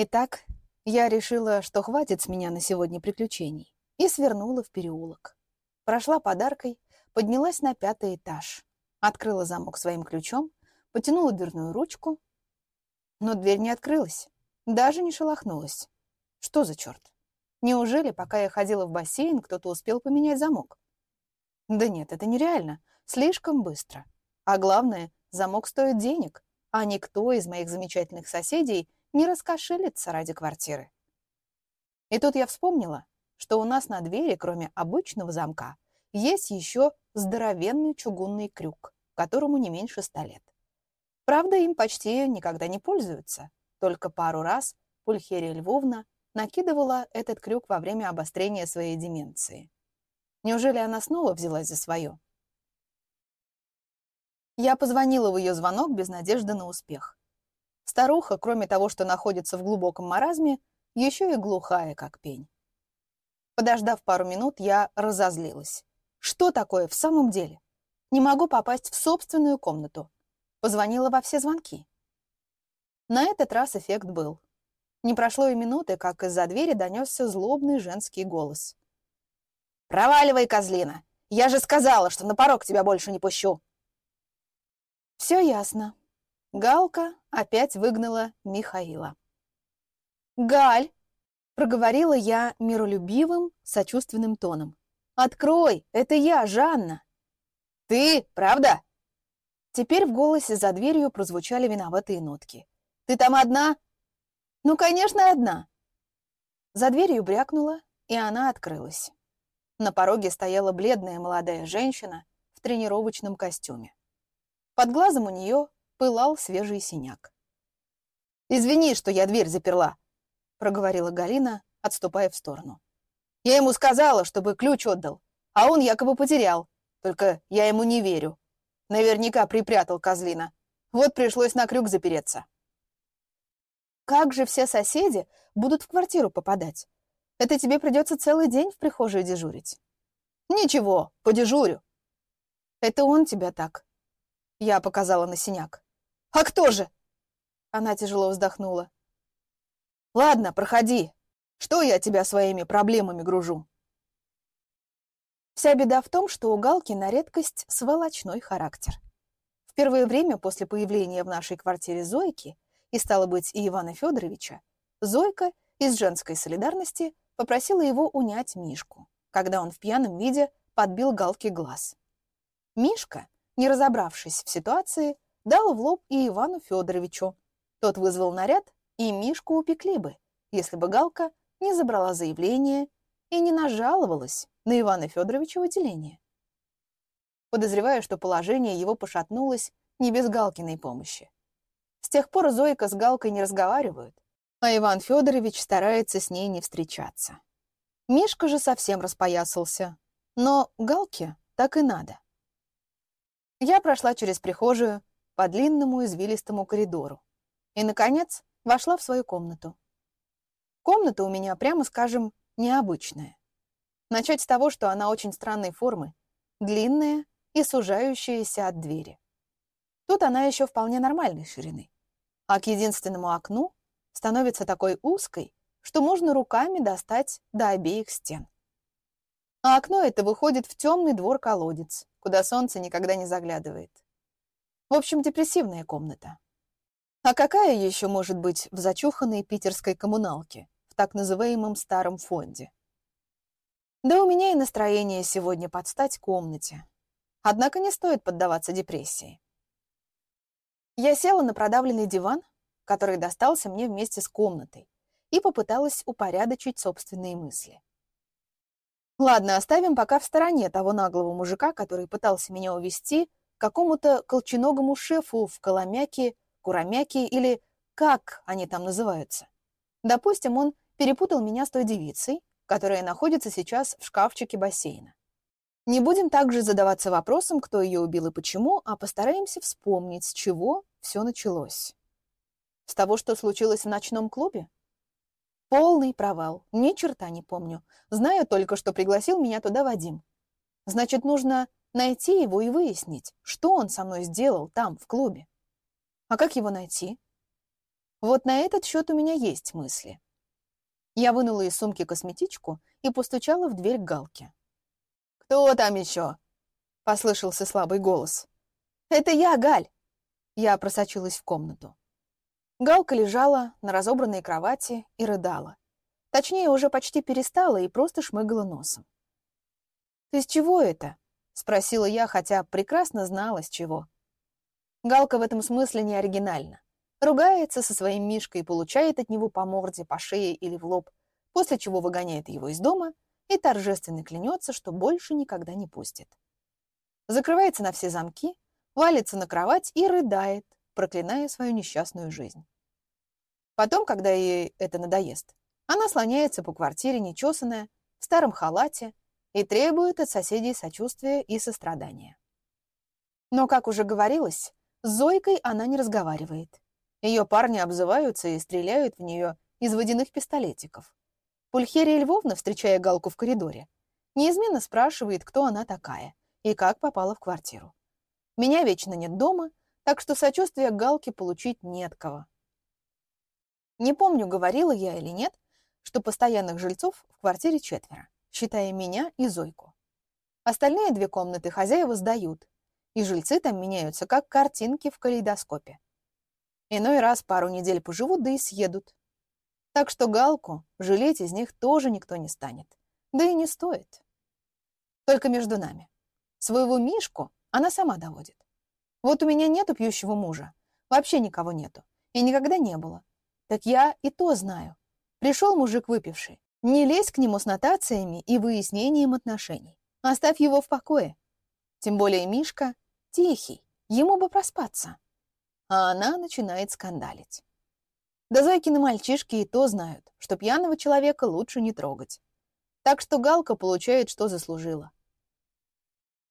Итак, я решила, что хватит с меня на сегодня приключений, и свернула в переулок. Прошла подаркой, поднялась на пятый этаж, открыла замок своим ключом, потянула дверную ручку, но дверь не открылась, даже не шелохнулась. Что за черт? Неужели, пока я ходила в бассейн, кто-то успел поменять замок? Да нет, это нереально. Слишком быстро. А главное, замок стоит денег, а никто из моих замечательных соседей не раскошелится ради квартиры. И тут я вспомнила, что у нас на двери, кроме обычного замка, есть еще здоровенный чугунный крюк, которому не меньше ста лет. Правда, им почти никогда не пользуются. Только пару раз Пульхерия Львовна накидывала этот крюк во время обострения своей деменции. Неужели она снова взялась за свое? Я позвонила в ее звонок без надежды на успех. Старуха, кроме того, что находится в глубоком маразме, еще и глухая, как пень. Подождав пару минут, я разозлилась. Что такое в самом деле? Не могу попасть в собственную комнату. Позвонила во все звонки. На этот раз эффект был. Не прошло и минуты, как из-за двери донесся злобный женский голос. «Проваливай, козлина! Я же сказала, что на порог тебя больше не пущу!» Все ясно. Галка опять выгнала Михаила. «Галь!» — проговорила я миролюбивым, сочувственным тоном. «Открой! Это я, Жанна!» «Ты? Правда?» Теперь в голосе за дверью прозвучали виноватые нотки. «Ты там одна?» «Ну, конечно, одна!» За дверью брякнула, и она открылась. На пороге стояла бледная молодая женщина в тренировочном костюме. Под глазом у нее пылал свежий синяк. «Извини, что я дверь заперла», — проговорила Галина, отступая в сторону. «Я ему сказала, чтобы ключ отдал, а он якобы потерял. Только я ему не верю. Наверняка припрятал козлина. Вот пришлось на крюк запереться». «Как же все соседи будут в квартиру попадать? Это тебе придется целый день в прихожей дежурить». «Ничего, подежурю». «Это он тебя так?» Я показала на синяк. «А кто же?» Она тяжело вздохнула. «Ладно, проходи. Что я тебя своими проблемами гружу?» Вся беда в том, что у Галки на редкость сволочной характер. В первое время после появления в нашей квартире Зойки, и стало быть и Ивана Федоровича, Зойка из женской солидарности попросила его унять Мишку, когда он в пьяном виде подбил Галке глаз. Мишка, не разобравшись в ситуации, дал в лоб и Ивану Федоровичу. Тот вызвал наряд, и Мишку упекли бы, если бы Галка не забрала заявление и не нажаловалась на Ивана Федоровича в отделение. Подозреваю, что положение его пошатнулось не без Галкиной помощи. С тех пор Зойка с Галкой не разговаривают, а Иван Федорович старается с ней не встречаться. Мишка же совсем распоясался, но Галке так и надо. Я прошла через прихожую, по длинному извилистому коридору. И, наконец, вошла в свою комнату. Комната у меня, прямо скажем, необычная. Начать с того, что она очень странной формы, длинная и сужающаяся от двери. Тут она еще вполне нормальной ширины. А к единственному окну становится такой узкой, что можно руками достать до обеих стен. А окно это выходит в темный двор-колодец, куда солнце никогда не заглядывает. В общем, депрессивная комната. А какая еще может быть в зачуханной питерской коммуналке, в так называемом старом фонде? Да у меня и настроение сегодня под стать комнате. Однако не стоит поддаваться депрессии. Я села на продавленный диван, который достался мне вместе с комнатой, и попыталась упорядочить собственные мысли. Ладно, оставим пока в стороне того наглого мужика, который пытался меня увести какому-то колченогому шефу в Коломяке, Курамяке или как они там называются. Допустим, он перепутал меня с той девицей, которая находится сейчас в шкафчике бассейна. Не будем также задаваться вопросом, кто ее убил и почему, а постараемся вспомнить, с чего все началось. С того, что случилось в ночном клубе? Полный провал. Ни черта не помню. Знаю только, что пригласил меня туда Вадим. Значит, нужно найти его и выяснить, что он со мной сделал там, в клубе. А как его найти? Вот на этот счет у меня есть мысли. Я вынула из сумки косметичку и постучала в дверь Галки. «Кто там еще?» — послышался слабый голос. «Это я, Галь!» Я просочилась в комнату. Галка лежала на разобранной кровати и рыдала. Точнее, уже почти перестала и просто шмыгала носом. «Ты с чего это?» — спросила я, хотя прекрасно знала, с чего. Галка в этом смысле не оригинальна. Ругается со своим Мишкой и получает от него по морде, по шее или в лоб, после чего выгоняет его из дома и торжественно клянется, что больше никогда не пустит. Закрывается на все замки, валится на кровать и рыдает, проклиная свою несчастную жизнь. Потом, когда ей это надоест, она слоняется по квартире нечесанная, в старом халате и требует от соседей сочувствия и сострадания. Но, как уже говорилось, с Зойкой она не разговаривает. Ее парни обзываются и стреляют в нее из водяных пистолетиков. Пульхерия Львовна, встречая Галку в коридоре, неизменно спрашивает, кто она такая и как попала в квартиру. Меня вечно нет дома, так что сочувствия Галке получить не кого. Не помню, говорила я или нет, что постоянных жильцов в квартире четверо, считая меня и Зойку. Остальные две комнаты хозяева сдают, и жильцы там меняются, как картинки в калейдоскопе. Иной раз пару недель поживут, да и съедут. Так что Галку жалеть из них тоже никто не станет. Да и не стоит. Только между нами. Своего Мишку она сама доводит. Вот у меня нету пьющего мужа. Вообще никого нету. И никогда не было. Так я и то знаю. Пришел мужик выпивший. Не лезь к нему с нотациями и выяснением отношений. Оставь его в покое. Тем более Мишка тихий, ему бы проспаться. А она начинает скандалить. Да Зайкины мальчишки и то знают, что пьяного человека лучше не трогать. Так что Галка получает, что заслужила.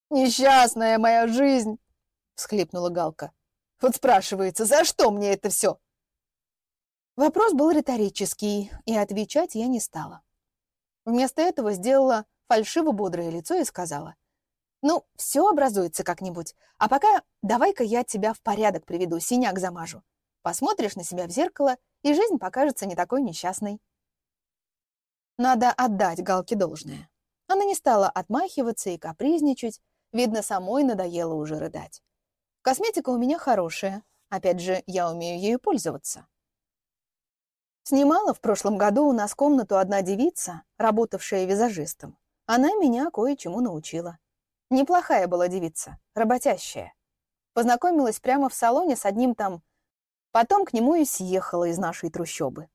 «Несчастная моя жизнь!» — всхлипнула Галка. «Вот спрашивается, за что мне это все?» Вопрос был риторический, и отвечать я не стала. Вместо этого сделала фальшиво-бодрое лицо и сказала. «Ну, все образуется как-нибудь, а пока давай-ка я тебя в порядок приведу, синяк замажу. Посмотришь на себя в зеркало, и жизнь покажется не такой несчастной. Надо отдать Галке должное. Она не стала отмахиваться и капризничать, видно, самой надоело уже рыдать. Косметика у меня хорошая, опять же, я умею ею пользоваться. Снимала в прошлом году у нас комнату одна девица, работавшая визажистом. Она меня кое-чему научила. Неплохая была девица, работящая. Познакомилась прямо в салоне с одним там Потом к нему и съехала из нашей трущобы.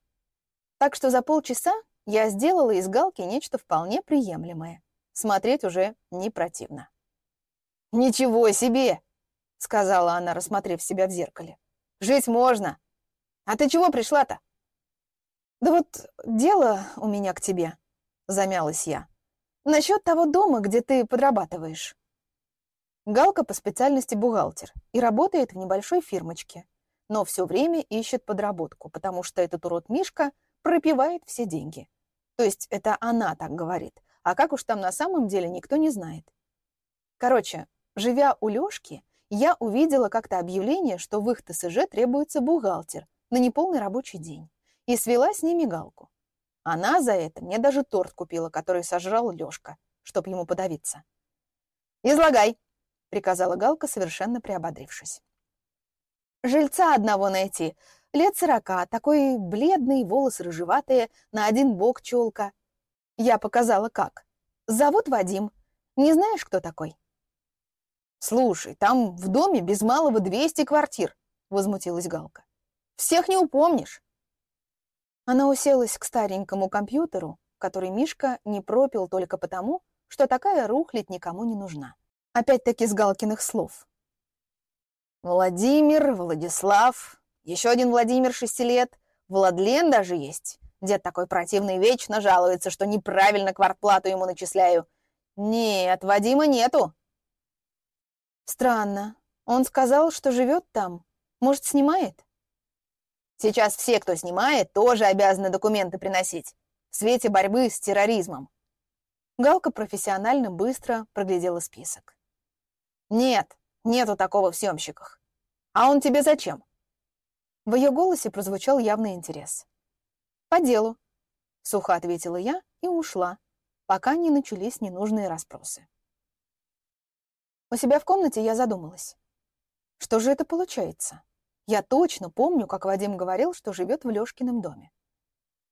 Так что за полчаса я сделала из Галки нечто вполне приемлемое. Смотреть уже не противно. «Ничего себе!» — сказала она, рассмотрев себя в зеркале. «Жить можно! А ты чего пришла-то?» «Да вот дело у меня к тебе», — замялась я. «Насчет того дома, где ты подрабатываешь». Галка по специальности бухгалтер и работает в небольшой фирмочке, но все время ищет подработку, потому что этот урод Мишка пропивает все деньги. То есть это она так говорит, а как уж там на самом деле никто не знает. Короче, живя у Лёшки, я увидела как-то объявление, что в их ТСЖ требуется бухгалтер на неполный рабочий день, и свела с ними галку. Она за это мне даже торт купила, который сожрал Лёшка, чтоб ему подавиться. «Излагай!» — приказала Галка, совершенно приободрившись. Жильца одного найти. Лет сорока, такой бледный, волосы рыжеватые, на один бок челка. Я показала как. Зовут Вадим. Не знаешь, кто такой? Слушай, там в доме без малого 200 квартир, возмутилась Галка. Всех не упомнишь. Она уселась к старенькому компьютеру, который Мишка не пропил только потому, что такая рухлядь никому не нужна. Опять-таки с Галкиных слов. Владимир, Владислав, еще один Владимир шести лет, Владлен даже есть. Дед такой противный вечно жалуется, что неправильно квартплату ему начисляю. Нет, Вадима нету. Странно. Он сказал, что живет там. Может, снимает? Сейчас все, кто снимает, тоже обязаны документы приносить. В свете борьбы с терроризмом. Галка профессионально быстро проглядела список. Нет, Нету такого в съемщиках. А он тебе зачем? В ее голосе прозвучал явный интерес. «По делу», — сухо ответила я и ушла, пока не начались ненужные расспросы. У себя в комнате я задумалась. Что же это получается? Я точно помню, как Вадим говорил, что живет в Лёшкином доме.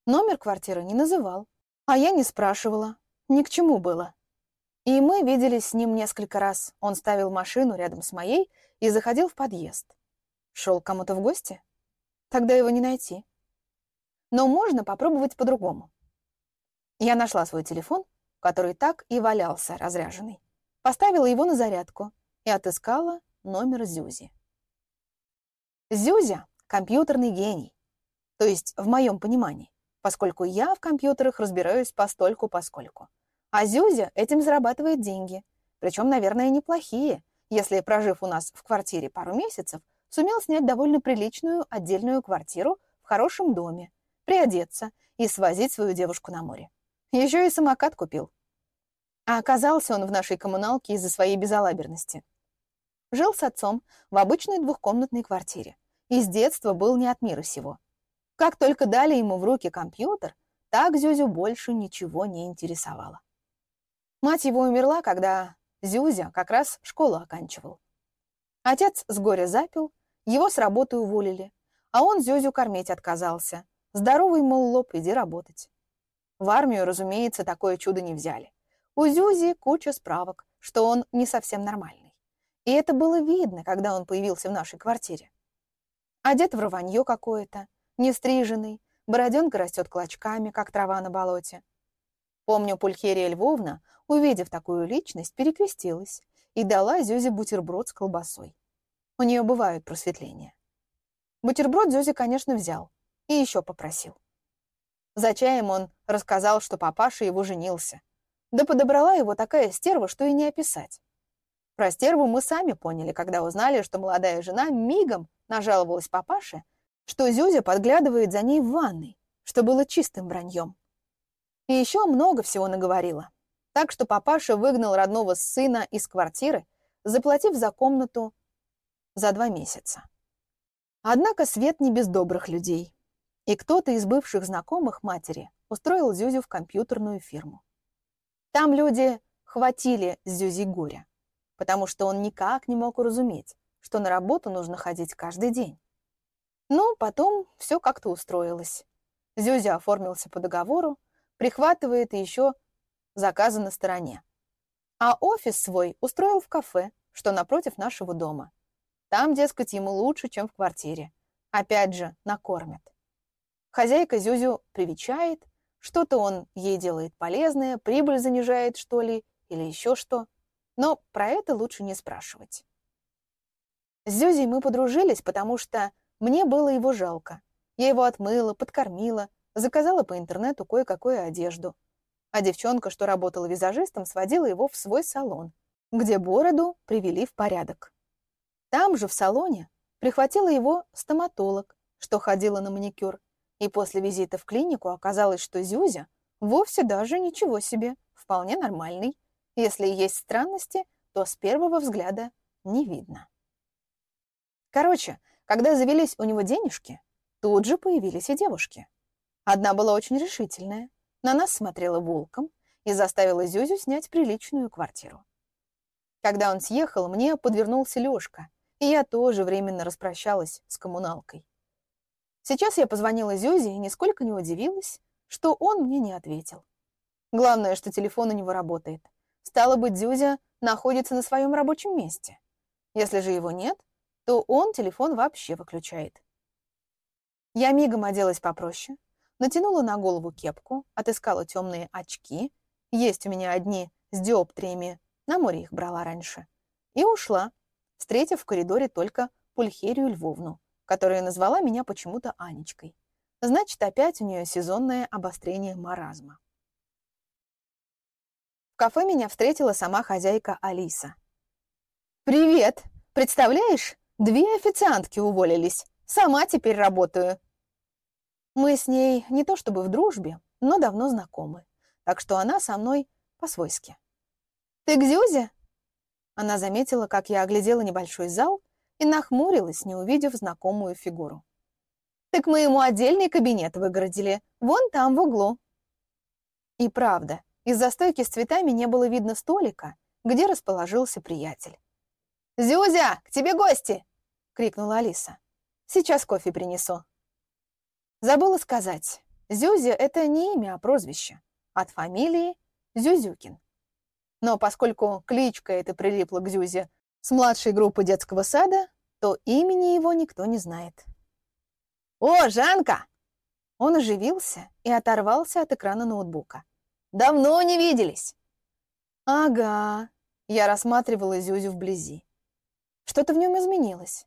Номер квартиры не называл, а я не спрашивала. Ни к чему было. И мы виделись с ним несколько раз. Он ставил машину рядом с моей и заходил в подъезд. Шел кому-то в гости? Тогда его не найти. Но можно попробовать по-другому. Я нашла свой телефон, который так и валялся разряженный. Поставила его на зарядку и отыскала номер Зюзи. Зюзя — компьютерный гений. То есть, в моем понимании, поскольку я в компьютерах разбираюсь постольку-поскольку. А Зюзя этим зарабатывает деньги. Причем, наверное, неплохие, если, прожив у нас в квартире пару месяцев, сумел снять довольно приличную отдельную квартиру в хорошем доме, приодеться и свозить свою девушку на море. Еще и самокат купил. А оказался он в нашей коммуналке из-за своей безалаберности. Жил с отцом в обычной двухкомнатной квартире и с детства был не от мира сего. Как только дали ему в руки компьютер, так Зюзю больше ничего не интересовало. Мать его умерла, когда Зюзя как раз школу оканчивал. Отец с горя запил, его с работы уволили, а он Зюзю кормить отказался. Здоровый, мол, лоб, иди работать. В армию, разумеется, такое чудо не взяли. У Зюзи куча справок, что он не совсем нормальный. И это было видно, когда он появился в нашей квартире. Одет в рванье какое-то, не стриженный, бороденка растет клочками, как трава на болоте. Помню, Пульхерия Львовна, увидев такую личность, перекрестилась и дала Зюзе бутерброд с колбасой. У нее бывают просветления. Бутерброд Зюзи, конечно, взял и еще попросил. За чаем он рассказал, что папаша его женился. Да подобрала его такая стерва, что и не описать. Про стерву мы сами поняли, когда узнали, что молодая жена мигом нажаловалась папаше, что Зюзя подглядывает за ней в ванной, что было чистым враньем. И еще много всего наговорила. Так что папаша выгнал родного сына из квартиры, заплатив за комнату за два месяца. Однако свет не без добрых людей. И кто-то из бывших знакомых матери устроил Зюзю в компьютерную фирму. Там люди хватили Зюзи горя, потому что он никак не мог уразуметь, что на работу нужно ходить каждый день. Но потом все как-то устроилось. Зюзя оформился по договору, прихватывает еще заказы на стороне. А офис свой устроил в кафе, что напротив нашего дома. Там, дескать, ему лучше, чем в квартире. Опять же, накормят. Хозяйка Зюзю привечает, что-то он ей делает полезное, прибыль занижает, что ли, или еще что. Но про это лучше не спрашивать. С Зюзей мы подружились, потому что мне было его жалко. Я его отмыла, подкормила, заказала по интернету кое-какую одежду. А девчонка, что работала визажистом, сводила его в свой салон, где бороду привели в порядок. Там же, в салоне, прихватила его стоматолог, что ходила на маникюр, и после визита в клинику оказалось, что Зюзя вовсе даже ничего себе, вполне нормальный. Если есть странности, то с первого взгляда не видно. Короче, когда завелись у него денежки, тут же появились и девушки. Одна была очень решительная, на нас смотрела волком и заставила Зюзю снять приличную квартиру. Когда он съехал, мне подвернулся Лёшка, и я тоже временно распрощалась с коммуналкой. Сейчас я позвонила Зюзе и нисколько не удивилась, что он мне не ответил. Главное, что телефон у него работает. Стало быть, Зюзя находится на своем рабочем месте. Если же его нет, то он телефон вообще выключает. Я мигом оделась попроще, натянула на голову кепку, отыскала темные очки, есть у меня одни с диоптриями, на море их брала раньше, и ушла, встретив в коридоре только Пульхерию Львовну, которая назвала меня почему-то Анечкой. Значит, опять у нее сезонное обострение маразма. Кафе меня встретила сама хозяйка Алиса. «Привет! Представляешь, две официантки уволились. Сама теперь работаю». Мы с ней не то чтобы в дружбе, но давно знакомы, так что она со мной по-свойски. «Ты к Зюзе?» Она заметила, как я оглядела небольшой зал и нахмурилась, не увидев знакомую фигуру. Так мы ему отдельный кабинет выгородили, вон там в углу. И правда, из-за стойки с цветами не было видно столика, где расположился приятель. «Зюзя, к тебе гости!» — крикнула Алиса. «Сейчас кофе принесу». Забыла сказать, Зюзя — это не имя, а прозвище. От фамилии Зюзюкин. Но поскольку кличка эта прилипла к Зюзе с младшей группы детского сада, то имени его никто не знает. «О, Жанка!» Он оживился и оторвался от экрана ноутбука. «Давно не виделись!» «Ага», — я рассматривала Зюзю вблизи. Что-то в нем изменилось.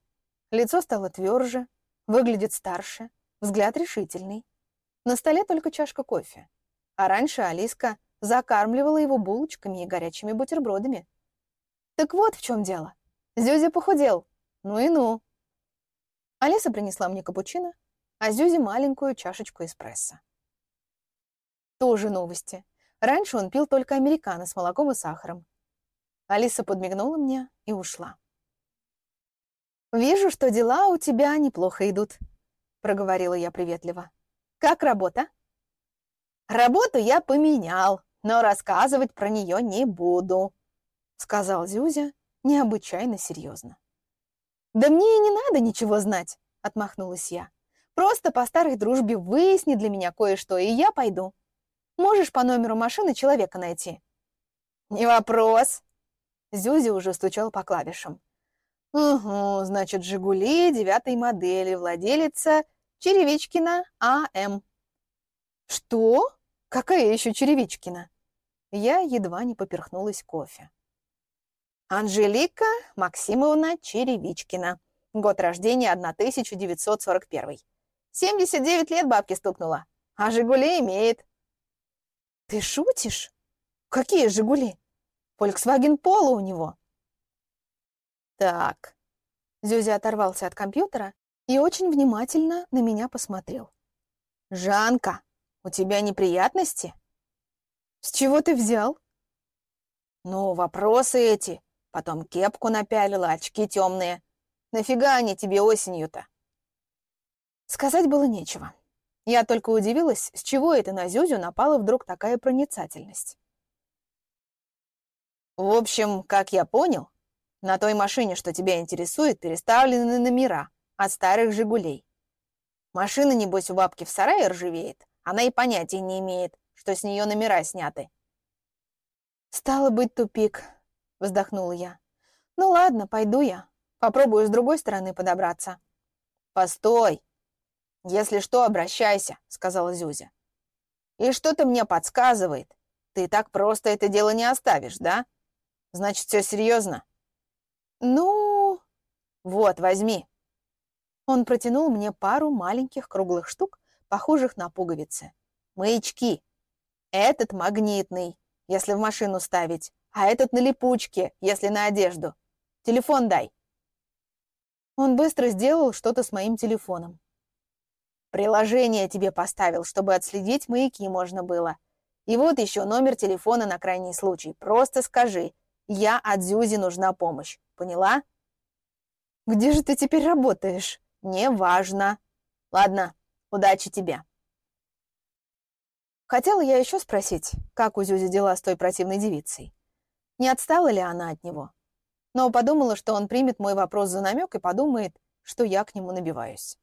Лицо стало тверже, выглядит старше, взгляд решительный. На столе только чашка кофе. А раньше Алиска закармливала его булочками и горячими бутербродами. Так вот в чем дело. Зюзя похудел. Ну и ну. Алиса принесла мне капучино, а Зюзе маленькую чашечку эспрессо. Тоже новости. Раньше он пил только американо с молоком и сахаром. Алиса подмигнула мне и ушла. «Вижу, что дела у тебя неплохо идут», — проговорила я приветливо. «Как работа?» «Работу я поменял, но рассказывать про нее не буду», — сказал Зюзя необычайно серьезно. «Да мне и не надо ничего знать», — отмахнулась я. «Просто по старой дружбе выясни для меня кое-что, и я пойду. Можешь по номеру машины человека найти?» «Не вопрос», — Зюзя уже стучал по клавишам. «Угу, значит, «Жигули» девятой модели, владелица Черевичкина А.М.» «Что? Какая еще Черевичкина?» Я едва не поперхнулась кофе. Анжелика Максимовна Черевичкина. Год рождения 1941. 79 лет бабке стукнула, а «Жигули» имеет. Ты шутишь? Какие «Жигули»? Volkswagen Polo у него. Так. Зюзя оторвался от компьютера и очень внимательно на меня посмотрел. «Жанка, у тебя неприятности?» «С чего ты взял?» «Ну, вопросы эти. Потом кепку напялила, очки темные. Нафига они тебе осенью-то?» Сказать было нечего. Я только удивилась, с чего это на Зюзю напала вдруг такая проницательность. «В общем, как я понял, на той машине, что тебя интересует, переставлены номера от старых «Жигулей». Машина, небось, у бабки в сарае ржавеет. Она и понятия не имеет, что с нее номера сняты. «Стало быть, тупик», — вздохнула я. «Ну ладно, пойду я. Попробую с другой стороны подобраться». «Постой! Если что, обращайся», — сказала Зюзя. «И что-то мне подсказывает. Ты так просто это дело не оставишь, да? Значит, все серьезно?» «Ну...» «Вот, возьми». Он протянул мне пару маленьких круглых штук, похожих на пуговицы. Маячки. Этот магнитный, если в машину ставить, а этот на липучке, если на одежду. Телефон дай. Он быстро сделал что-то с моим телефоном. Приложение тебе поставил, чтобы отследить маяки можно было. И вот еще номер телефона на крайний случай. Просто скажи, я от Зюзи нужна помощь. Поняла? Где же ты теперь работаешь? Неважно. Ладно, удачи тебе. Хотела я еще спросить, как у Зюзи дела с той противной девицей. Не отстала ли она от него? Но подумала, что он примет мой вопрос за намек и подумает, что я к нему набиваюсь.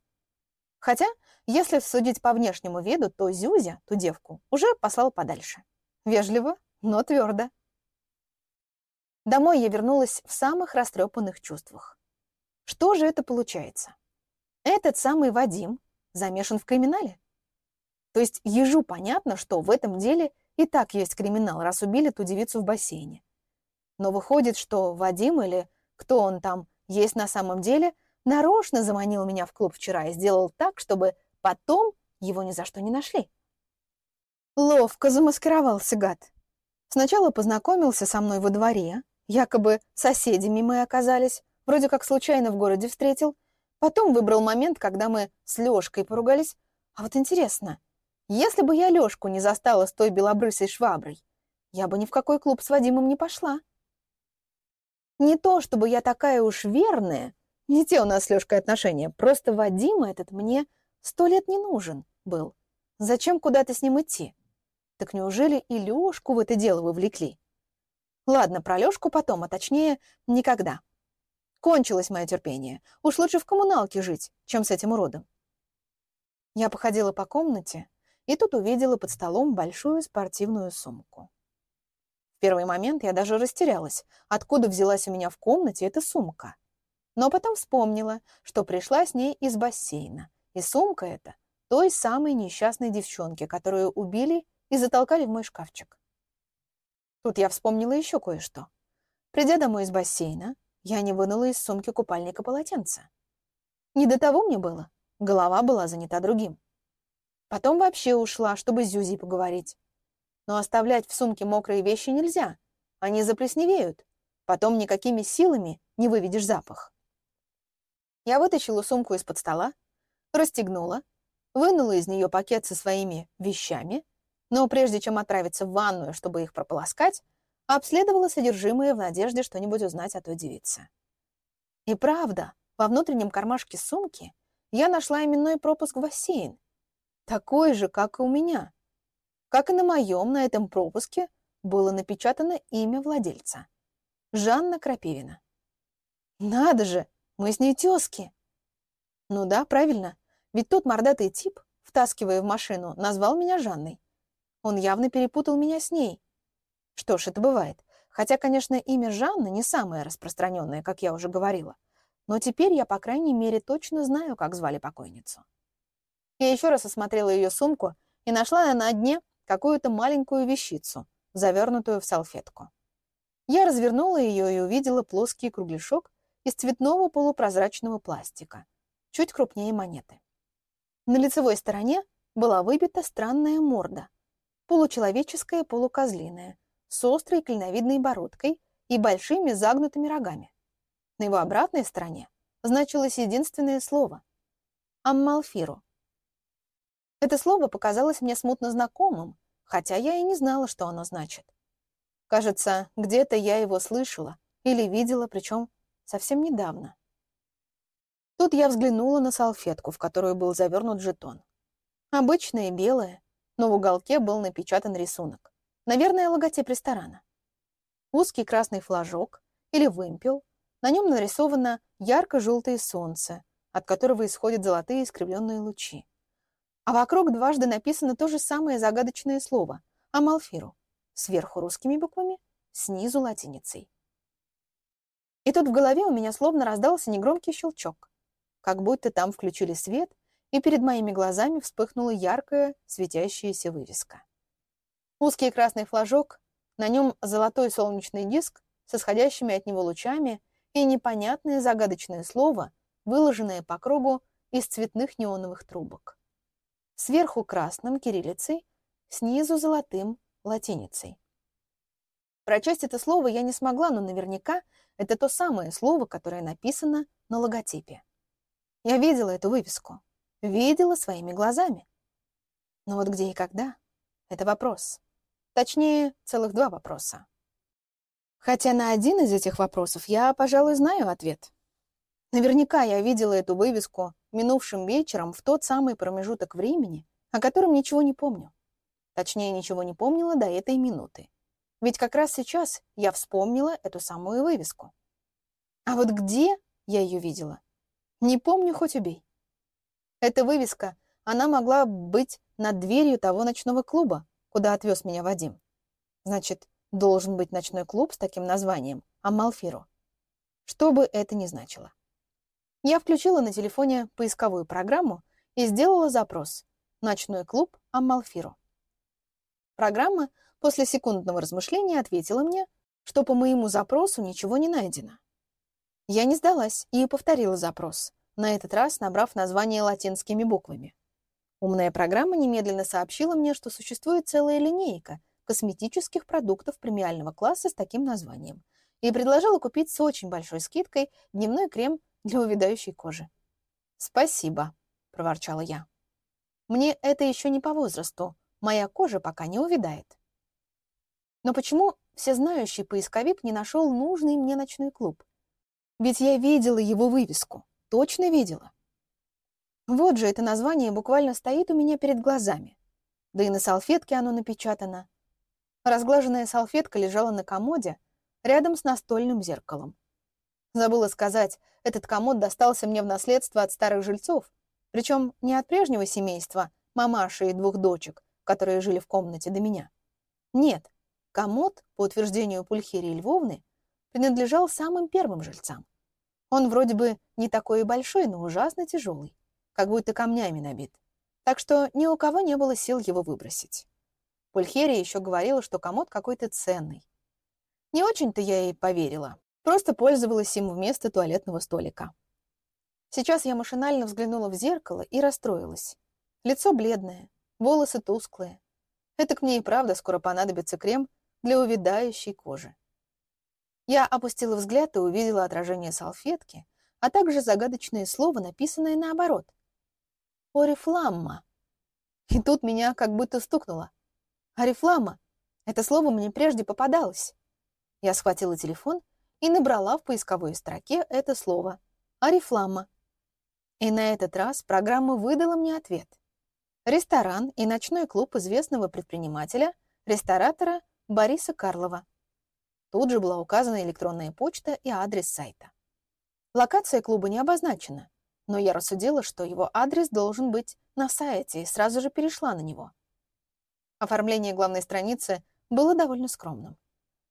Хотя, если судить по внешнему виду, то Зюзя, ту девку, уже послал подальше. Вежливо, но твердо. Домой я вернулась в самых растрепанных чувствах. Что же это получается? Этот самый Вадим замешан в криминале? То есть ежу понятно, что в этом деле и так есть криминал, раз убили ту девицу в бассейне. Но выходит, что Вадим или кто он там есть на самом деле, нарочно заманил меня в клуб вчера и сделал так, чтобы потом его ни за что не нашли. Ловко замаскировался гад. Сначала познакомился со мной во дворе, Якобы соседями мы оказались, вроде как случайно в городе встретил. Потом выбрал момент, когда мы с Лёшкой поругались. А вот интересно, если бы я Лёшку не застала с той белобрысой шваброй, я бы ни в какой клуб с Вадимом не пошла. Не то, чтобы я такая уж верная, не те у нас с Лёшкой отношения, просто Вадим этот мне сто лет не нужен был. Зачем куда-то с ним идти? Так неужели и Лёшку в это дело вовлекли? Ладно, про Лёшку потом, а точнее, никогда. Кончилось мое терпение. Уж лучше в коммуналке жить, чем с этим уродом. Я походила по комнате, и тут увидела под столом большую спортивную сумку. В первый момент я даже растерялась, откуда взялась у меня в комнате эта сумка. Но потом вспомнила, что пришла с ней из бассейна, и сумка эта той самой несчастной девчонки, которую убили и затолкали в мой шкафчик. Тут я вспомнила еще кое-что. Придя домой из бассейна, я не вынула из сумки купальника полотенца. Не до того мне было. Голова была занята другим. Потом вообще ушла, чтобы с Зюзей поговорить. Но оставлять в сумке мокрые вещи нельзя. Они заплесневеют. Потом никакими силами не выведешь запах. Я вытащила сумку из-под стола, расстегнула, вынула из нее пакет со своими вещами, но прежде чем отправиться в ванную, чтобы их прополоскать, обследовала содержимое в надежде что-нибудь узнать о той девице. И правда, во внутреннем кармашке сумки я нашла именной пропуск в бассейн. Такой же, как и у меня. Как и на моем, на этом пропуске было напечатано имя владельца. Жанна Крапивина. Надо же, мы с ней тезки. Ну да, правильно. Ведь тот мордатый тип, втаскивая в машину, назвал меня Жанной. Он явно перепутал меня с ней. Что ж, это бывает. Хотя, конечно, имя Жанна не самое распространенное, как я уже говорила. Но теперь я, по крайней мере, точно знаю, как звали покойницу. Я еще раз осмотрела ее сумку и нашла на дне какую-то маленькую вещицу, завернутую в салфетку. Я развернула ее и увидела плоский кругляшок из цветного полупрозрачного пластика, чуть крупнее монеты. На лицевой стороне была выбита странная морда, получеловеческая полукозлиная, с острой клиновидной бородкой и большими загнутыми рогами. На его обратной стороне значилось единственное слово — «аммалфиру». Это слово показалось мне смутно знакомым, хотя я и не знала, что оно значит. Кажется, где-то я его слышала или видела, причем совсем недавно. Тут я взглянула на салфетку, в которую был завернут жетон. Обычная белая, но в уголке был напечатан рисунок. Наверное, логотип ресторана. Узкий красный флажок или вымпел на нем нарисовано ярко-желтое солнце, от которого исходят золотые искривленные лучи. А вокруг дважды написано то же самое загадочное слово — «Амалфиру». Сверху русскими буквами, снизу латиницей. И тут в голове у меня словно раздался негромкий щелчок, как будто там включили свет, и перед моими глазами вспыхнула яркая светящаяся вывеска. Узкий красный флажок, на нем золотой солнечный диск с исходящими от него лучами и непонятное загадочное слово, выложенное по кругу из цветных неоновых трубок. Сверху красным кириллицей, снизу золотым латиницей. Прочесть это слово я не смогла, но наверняка это то самое слово, которое написано на логотипе. Я видела эту вывеску, видела своими глазами. Но вот где и когда — это вопрос. Точнее, целых два вопроса. Хотя на один из этих вопросов я, пожалуй, знаю ответ. Наверняка я видела эту вывеску минувшим вечером в тот самый промежуток времени, о котором ничего не помню. Точнее, ничего не помнила до этой минуты. Ведь как раз сейчас я вспомнила эту самую вывеску. А вот где я ее видела? Не помню, хоть убей. Эта вывеска, она могла быть над дверью того ночного клуба, куда отвез меня Вадим. Значит, должен быть ночной клуб с таким названием «Амалфиру». Что бы это ни значило. Я включила на телефоне поисковую программу и сделала запрос «Ночной клуб Амалфиру». Программа после секундного размышления ответила мне, что по моему запросу ничего не найдено. Я не сдалась и повторила запрос, на этот раз набрав название латинскими буквами. Умная программа немедленно сообщила мне, что существует целая линейка косметических продуктов премиального класса с таким названием и предложила купить с очень большой скидкой дневной крем для увядающей кожи. «Спасибо», — проворчала я. «Мне это еще не по возрасту. Моя кожа пока не увядает». Но почему всезнающий поисковик не нашел нужный мне ночной клуб? Ведь я видела его вывеску. Точно видела. Вот же это название буквально стоит у меня перед глазами. Да и на салфетке оно напечатано. Разглаженная салфетка лежала на комоде рядом с настольным зеркалом. Забыла сказать, этот комод достался мне в наследство от старых жильцов, причем не от прежнего семейства, мамаши и двух дочек, которые жили в комнате до меня. Нет, комод, по утверждению Пульхерии Львовны, принадлежал самым первым жильцам. Он вроде бы не такой и большой, но ужасно тяжелый, как будто камнями набит. Так что ни у кого не было сил его выбросить. Пульхерия еще говорила, что комод какой-то ценный. Не очень-то я ей поверила, просто пользовалась им вместо туалетного столика. Сейчас я машинально взглянула в зеркало и расстроилась. Лицо бледное, волосы тусклые. Это к мне и правда скоро понадобится крем для увядающей кожи. Я опустила взгляд и увидела отражение салфетки, а также загадочное слово, написанное наоборот. «Орифламма». И тут меня как будто стукнуло. «Орифламма» — это слово мне прежде попадалось. Я схватила телефон и набрала в поисковой строке это слово «Орифламма». И на этот раз программа выдала мне ответ. Ресторан и ночной клуб известного предпринимателя, ресторатора Бориса Карлова. Тут же была указана электронная почта и адрес сайта. Локация клуба не обозначена, но я рассудила, что его адрес должен быть на сайте и сразу же перешла на него. Оформление главной страницы было довольно скромным.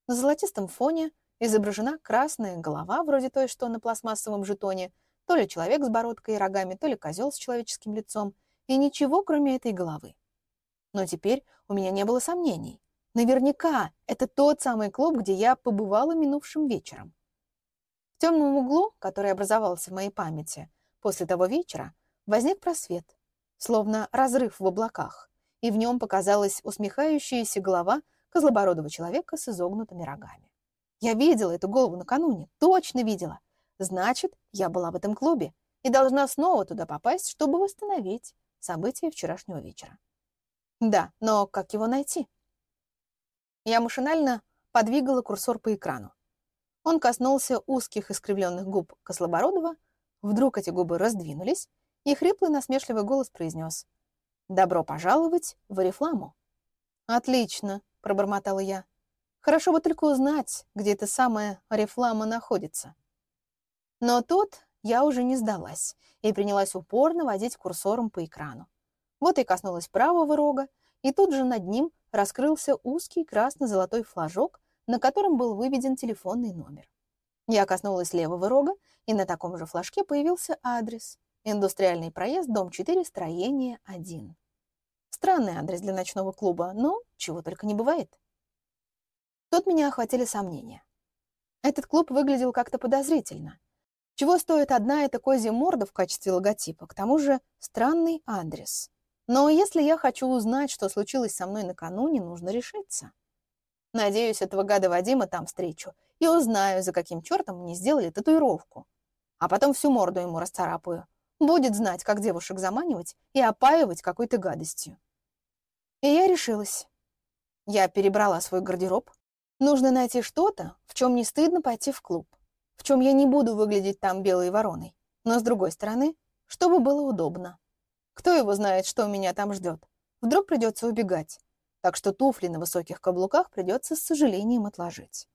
На золотистом фоне изображена красная голова, вроде той, что на пластмассовом жетоне, то ли человек с бородкой и рогами, то ли козел с человеческим лицом, и ничего, кроме этой головы. Но теперь у меня не было сомнений. Наверняка это тот самый клуб, где я побывала минувшим вечером. В темном углу, который образовался в моей памяти после того вечера, возник просвет, словно разрыв в облаках, и в нем показалась усмехающаяся голова козлобородого человека с изогнутыми рогами. Я видела эту голову накануне, точно видела. Значит, я была в этом клубе и должна снова туда попасть, чтобы восстановить события вчерашнего вечера. Да, но как его найти? Я машинально подвигала курсор по экрану. Он коснулся узких искривленных губ Кослобородова, вдруг эти губы раздвинулись, и хриплый насмешливый голос произнес «Добро пожаловать в Орифламу». «Отлично», — пробормотала я. «Хорошо бы только узнать, где эта самая Орифлама находится». Но тут я уже не сдалась и принялась упорно водить курсором по экрану. Вот и коснулась правого рога, и тут же над ним раскрылся узкий красно-золотой флажок, на котором был выведен телефонный номер. Я коснулась левого рога, и на таком же флажке появился адрес. Индустриальный проезд, дом 4, строение 1. Странный адрес для ночного клуба, но чего только не бывает. Тут меня охватили сомнения. Этот клуб выглядел как-то подозрительно. Чего стоит одна эта козья морда в качестве логотипа? К тому же странный адрес. Но если я хочу узнать, что случилось со мной накануне, нужно решиться. Надеюсь, этого гада Вадима там встречу и узнаю, за каким чертом мне сделали татуировку. А потом всю морду ему расцарапаю. Будет знать, как девушек заманивать и опаивать какой-то гадостью. И я решилась. Я перебрала свой гардероб. Нужно найти что-то, в чем не стыдно пойти в клуб, в чем я не буду выглядеть там белой вороной, но, с другой стороны, чтобы было удобно. Кто его знает, что меня там ждет? Вдруг придется убегать. Так что туфли на высоких каблуках придется с сожалением отложить.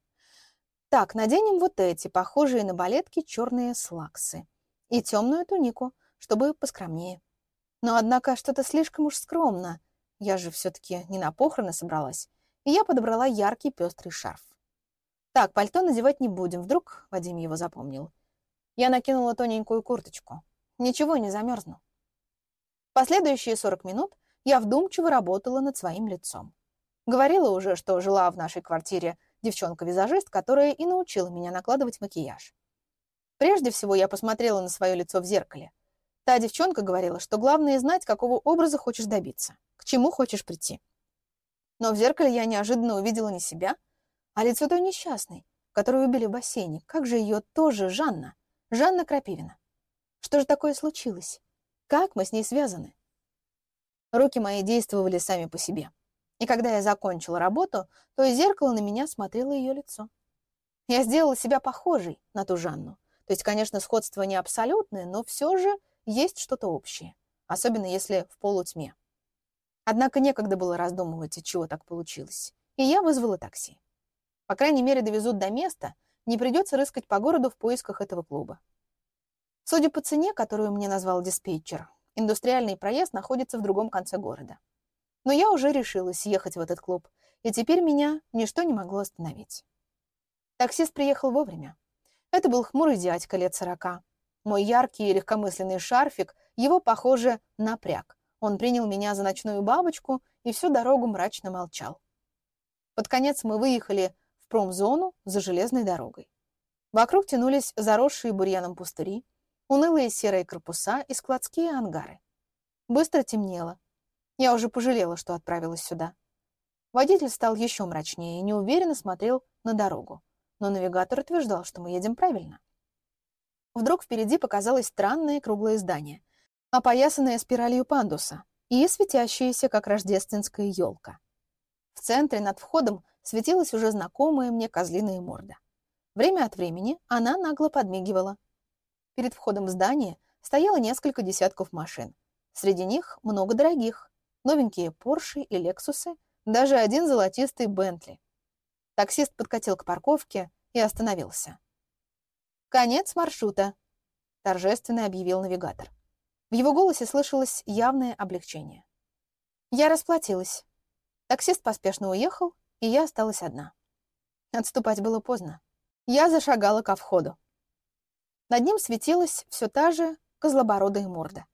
Так, наденем вот эти, похожие на балетки, черные слаксы. И темную тунику, чтобы поскромнее. Но, однако, что-то слишком уж скромно. Я же все-таки не на похороны собралась. И я подобрала яркий пестрый шарф. Так, пальто надевать не будем, вдруг Вадим его запомнил. Я накинула тоненькую курточку. Ничего, не замерзну. Последующие 40 минут я вдумчиво работала над своим лицом. Говорила уже, что жила в нашей квартире девчонка-визажист, которая и научила меня накладывать макияж. Прежде всего я посмотрела на свое лицо в зеркале. Та девчонка говорила, что главное знать, какого образа хочешь добиться, к чему хочешь прийти. Но в зеркале я неожиданно увидела не себя, а лицо той несчастной, которую убили в бассейне. Как же ее тоже Жанна? Жанна Крапивина. Что же такое случилось? Как мы с ней связаны? Руки мои действовали сами по себе. И когда я закончила работу, то из зеркала на меня смотрело ее лицо. Я сделала себя похожей на ту Жанну. То есть, конечно, сходство не абсолютное, но все же есть что-то общее, особенно если в полутьме. Однако некогда было раздумывать, от чего так получилось, и я вызвала такси. По крайней мере, довезут до места, не придется рыскать по городу в поисках этого клуба. Судя по цене, которую мне назвал диспетчер, индустриальный проезд находится в другом конце города. Но я уже решилась ехать в этот клуб, и теперь меня ничто не могло остановить. Таксист приехал вовремя. Это был хмурый дядька лет сорока. Мой яркий и легкомысленный шарфик его, похоже, напряг. Он принял меня за ночную бабочку и всю дорогу мрачно молчал. Под конец мы выехали в промзону за железной дорогой. Вокруг тянулись заросшие бурьяном пустыри, унылые серые корпуса и складские ангары. Быстро темнело. Я уже пожалела, что отправилась сюда. Водитель стал еще мрачнее и неуверенно смотрел на дорогу, но навигатор утверждал, что мы едем правильно. Вдруг впереди показалось странное круглое здание, опоясанное спиралью пандуса и светящееся, как рождественская елка. В центре над входом светилась уже знакомая мне козлиная морда. Время от времени она нагло подмигивала. Перед входом в здание стояло несколько десятков машин. Среди них много дорогих. Новенькие Порши и Лексусы, даже один золотистый Бентли. Таксист подкатил к парковке и остановился. «Конец маршрута», — торжественно объявил навигатор. В его голосе слышалось явное облегчение. Я расплатилась. Таксист поспешно уехал, и я осталась одна. Отступать было поздно. Я зашагала ко входу. Над ним светилась все та же козлобородая морда.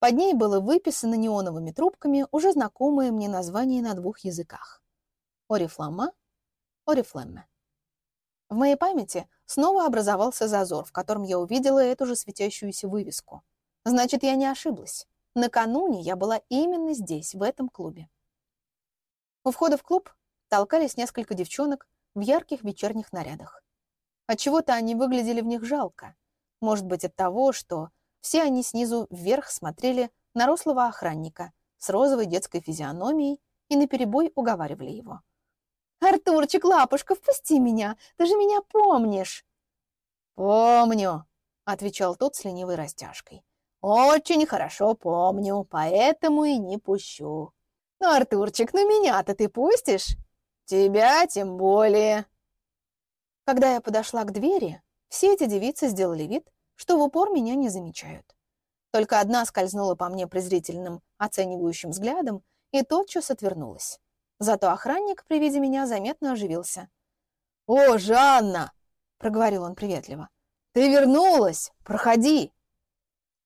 Под ней было выписано неоновыми трубками уже знакомое мне название на двух языках. Орифлама, Орифлемме. В моей памяти снова образовался зазор, в котором я увидела эту же светящуюся вывеску. Значит, я не ошиблась. Накануне я была именно здесь, в этом клубе. У входа в клуб толкались несколько девчонок в ярких вечерних нарядах. Отчего-то они выглядели в них жалко. Может быть, от того, что все они снизу вверх смотрели на рослого охранника с розовой детской физиономией и наперебой уговаривали его. «Артурчик, лапушка, впусти меня! Ты же меня помнишь!» «Помню», — отвечал тот с ленивой растяжкой. «Очень хорошо помню, поэтому и не пущу». «Ну, Артурчик, ну меня-то ты пустишь?» «Тебя тем более». Когда я подошла к двери, все эти девицы сделали вид, что в упор меня не замечают. Только одна скользнула по мне презрительным, оценивающим взглядом и тотчас отвернулась. Зато охранник при виде меня заметно оживился. «О, Жанна!» — проговорил он приветливо. «Ты вернулась! Проходи!»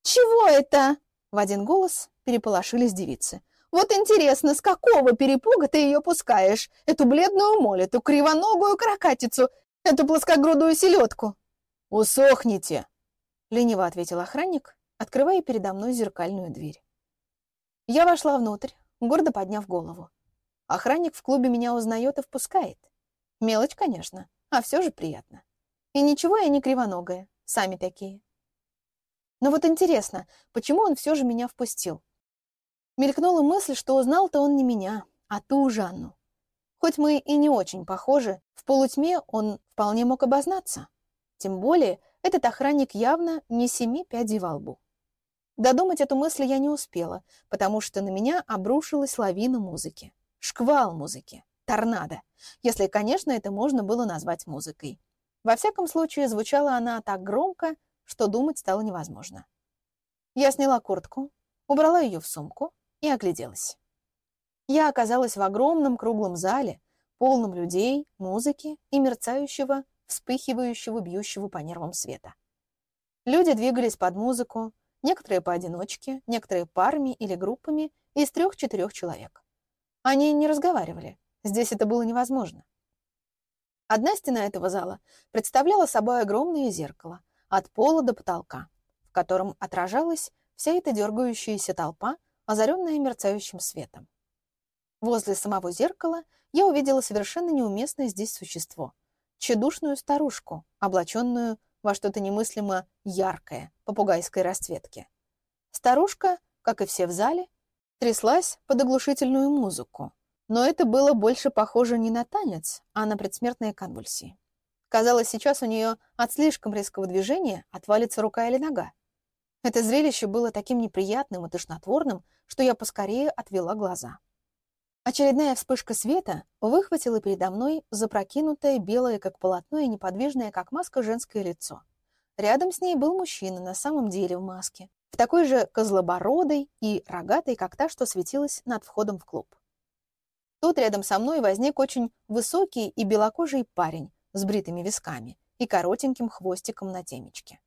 «Чего это?» — в один голос переполошились девицы. «Вот интересно, с какого перепуга ты ее пускаешь? Эту бледную моль, эту кривоногую крокатицу, эту плоскогрудую селедку?» «Усохните!» — лениво ответил охранник, открывая передо мной зеркальную дверь. Я вошла внутрь, гордо подняв голову. Охранник в клубе меня узнает и впускает. Мелочь, конечно, а все же приятно. И ничего я не кривоногая, сами такие. Но вот интересно, почему он все же меня впустил? Мелькнула мысль, что узнал-то он не меня, а ту Жанну. Хоть мы и не очень похожи, в полутьме он вполне мог обознаться. Тем более, этот охранник явно не семи пядей во лбу. Додумать эту мысль я не успела, потому что на меня обрушилась лавина музыки. Шквал музыки. Торнадо. Если, конечно, это можно было назвать музыкой. Во всяком случае, звучала она так громко, что думать стало невозможно. Я сняла куртку, убрала ее в сумку и огляделась. Я оказалась в огромном круглом зале, полном людей, музыки и мерцающего, вспыхивающего, бьющего по нервам света. Люди двигались под музыку, некоторые поодиночке, некоторые парами или группами из трех-четырех человек. Они не разговаривали. Здесь это было невозможно. Одна стена этого зала представляла собой огромное зеркало от пола до потолка, в котором отражалась вся эта дергающаяся толпа, озаренная мерцающим светом. Возле самого зеркала я увидела совершенно неуместное здесь существо — тщедушную старушку, облаченную во что-то немыслимо яркое, попугайской расцветки. Старушка, как и все в зале, тряслась под оглушительную музыку. Но это было больше похоже не на танец, а на предсмертные конвульсии. Казалось, сейчас у нее от слишком резкого движения отвалится рука или нога. Это зрелище было таким неприятным и тошнотворным, что я поскорее отвела глаза. Очередная вспышка света выхватила передо мной запрокинутое, белое, как полотно, и неподвижное, как маска, женское лицо. Рядом с ней был мужчина, на самом деле в маске, в такой же козлобородой и рогатой, как та, что светилась над входом в клуб. Тут рядом со мной возник очень высокий и белокожий парень с бритыми висками и коротеньким хвостиком на темечке.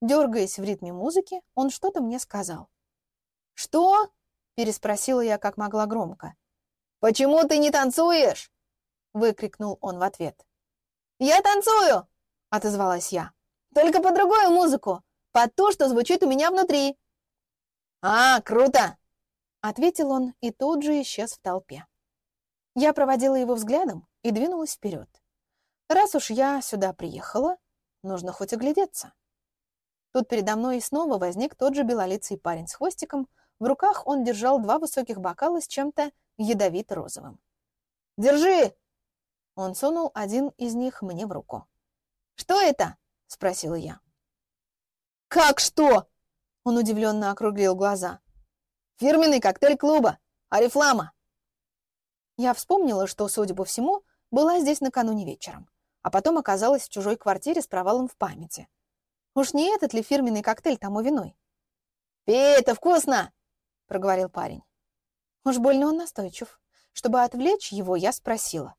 Дергаясь в ритме музыки, он что-то мне сказал. «Что?» — переспросила я как могла громко. «Почему ты не танцуешь?» — выкрикнул он в ответ. «Я танцую!» — отозвалась я. «Только под другую музыку, под то, что звучит у меня внутри». «А, круто!» — ответил он и тут же исчез в толпе. Я проводила его взглядом и двинулась вперед. Раз уж я сюда приехала, нужно хоть оглядеться. Тут передо мной снова возник тот же белолицый парень с хвостиком. В руках он держал два высоких бокала с чем-то ядовито-розовым. «Держи!» Он сунул один из них мне в руку. «Что это?» — спросила я. «Как что?» — он удивленно округлил глаза. «Фирменный коктейль клуба. Арифлама». Я вспомнила, что, судя по всему, была здесь накануне вечером, а потом оказалась в чужой квартире с провалом в памяти. Уж не этот ли фирменный коктейль тому виной? «Пей, это вкусно!» — проговорил парень. Уж больно он настойчив. Чтобы отвлечь его, я спросила.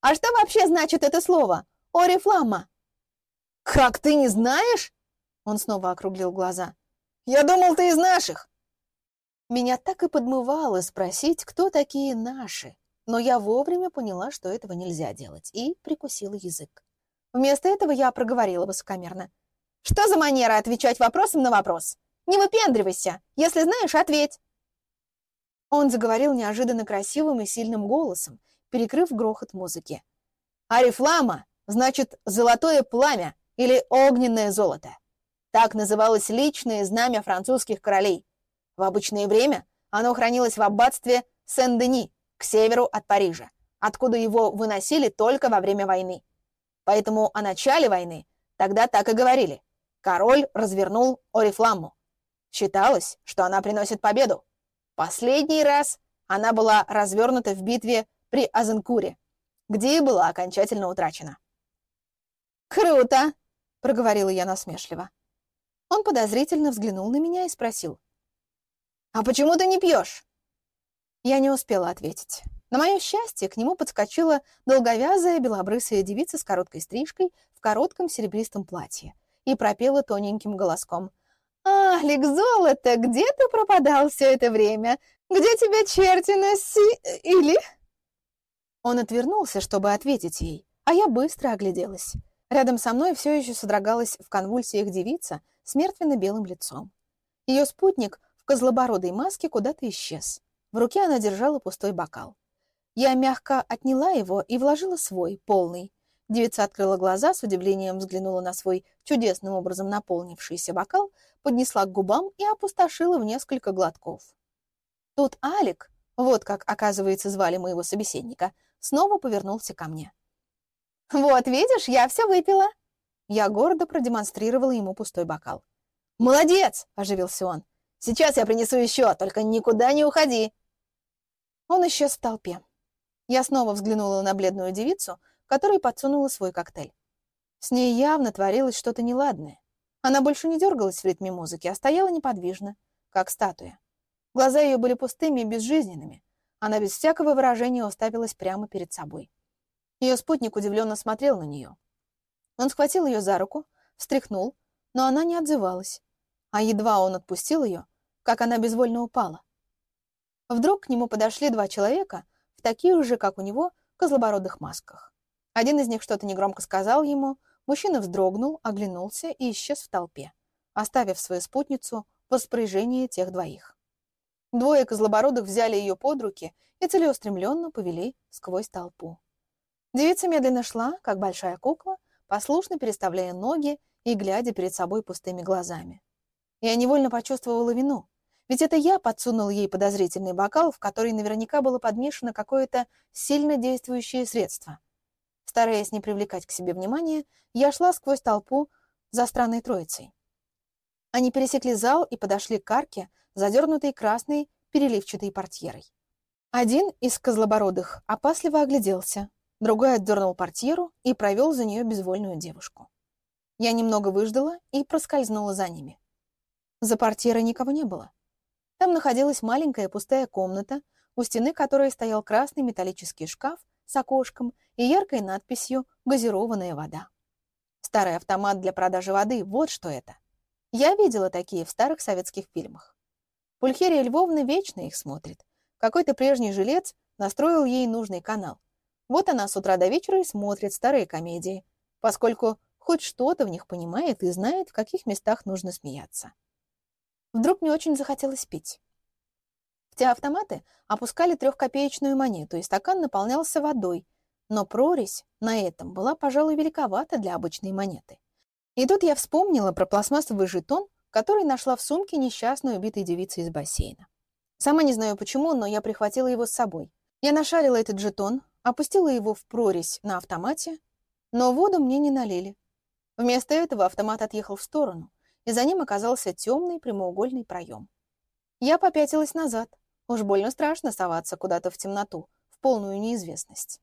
«А что вообще значит это слово? Орифлама?» «Как ты не знаешь?» Он снова округлил глаза. «Я думал, ты из наших!» Меня так и подмывало спросить, кто такие наши, но я вовремя поняла, что этого нельзя делать, и прикусила язык. Вместо этого я проговорила высокомерно. «Что за манера отвечать вопросом на вопрос? Не выпендривайся! Если знаешь, ответь!» Он заговорил неожиданно красивым и сильным голосом, перекрыв грохот музыки. «Арифлама значит «золотое пламя» или «огненное золото». Так называлось личное знамя французских королей. В обычное время оно хранилось в аббатстве Сен-Дени, к северу от Парижа, откуда его выносили только во время войны. Поэтому о начале войны тогда так и говорили. Король развернул Орифламму. Считалось, что она приносит победу. Последний раз она была развернута в битве при Азенкуре, где и была окончательно утрачена. «Круто!» — проговорила я насмешливо. Он подозрительно взглянул на меня и спросил. «А почему ты не пьешь?» Я не успела ответить. На мое счастье, к нему подскочила долговязая белобрысая девица с короткой стрижкой в коротком серебристом платье и пропела тоненьким голоском — «Алик, золото, где ты пропадал все это время? Где тебя черти носи... или...» Он отвернулся, чтобы ответить ей, а я быстро огляделась. Рядом со мной все еще содрогалась в конвульсиях девица с мертвенно-белым лицом. Ее спутник в козлобородой маске куда-то исчез. В руке она держала пустой бокал. Я мягко отняла его и вложила свой, полный. Девица открыла глаза, с удивлением взглянула на свой чудесным образом наполнившийся бокал, поднесла к губам и опустошила в несколько глотков. Тут Алик, вот как, оказывается, звали моего собеседника, снова повернулся ко мне. «Вот, видишь, я все выпила!» Я гордо продемонстрировала ему пустой бокал. «Молодец!» – оживился он. «Сейчас я принесу еще, только никуда не уходи!» Он исчез в толпе. Я снова взглянула на бледную девицу, которая подсунула свой коктейль. С ней явно творилось что-то неладное. Она больше не дергалась в ритме музыки, а стояла неподвижно, как статуя. Глаза ее были пустыми и безжизненными. Она без всякого выражения уставилась прямо перед собой. Ее спутник удивленно смотрел на нее. Он схватил ее за руку, встряхнул, но она не отзывалась. А едва он отпустил ее, как она безвольно упала. Вдруг к нему подошли два человека в таких же, как у него, козлобородых масках. Один из них что-то негромко сказал ему — Мужчина вздрогнул, оглянулся и исчез в толпе, оставив свою спутницу в распоряжении тех двоих. Двое козлобородых взяли ее под руки и целеустремленно повели сквозь толпу. Девица медленно шла, как большая кукла, послушно переставляя ноги и глядя перед собой пустыми глазами. Я невольно почувствовала вину, ведь это я подсунул ей подозрительный бокал, в который наверняка было подмешано какое-то сильно действующее средство — Стараясь не привлекать к себе внимания, я шла сквозь толпу за странной троицей. Они пересекли зал и подошли к арке, задернутой красной переливчатой портьерой. Один из козлобородых опасливо огляделся, другой отдернул портьеру и провел за нее безвольную девушку. Я немного выждала и проскользнула за ними. За портьерой никого не было. Там находилась маленькая пустая комната, у стены которой стоял красный металлический шкаф с окошком и яркой надписью «Газированная вода». Старый автомат для продажи воды — вот что это. Я видела такие в старых советских фильмах. Пульхерия Львовна вечно их смотрит. Какой-то прежний жилец настроил ей нужный канал. Вот она с утра до вечера и смотрит старые комедии, поскольку хоть что-то в них понимает и знает, в каких местах нужно смеяться. Вдруг мне очень захотелось пить. В те автоматы опускали трехкопеечную монету, и стакан наполнялся водой, но прорезь на этом была, пожалуй, великовата для обычной монеты. И тут я вспомнила про пластмассовый жетон, который нашла в сумке несчастной убитой девицы из бассейна. Сама не знаю почему, но я прихватила его с собой. Я нашарила этот жетон, опустила его в прорезь на автомате, но воду мне не налили. Вместо этого автомат отъехал в сторону, и за ним оказался темный прямоугольный проем. Я попятилась назад. Уж больно страшно соваться куда-то в темноту, в полную неизвестность.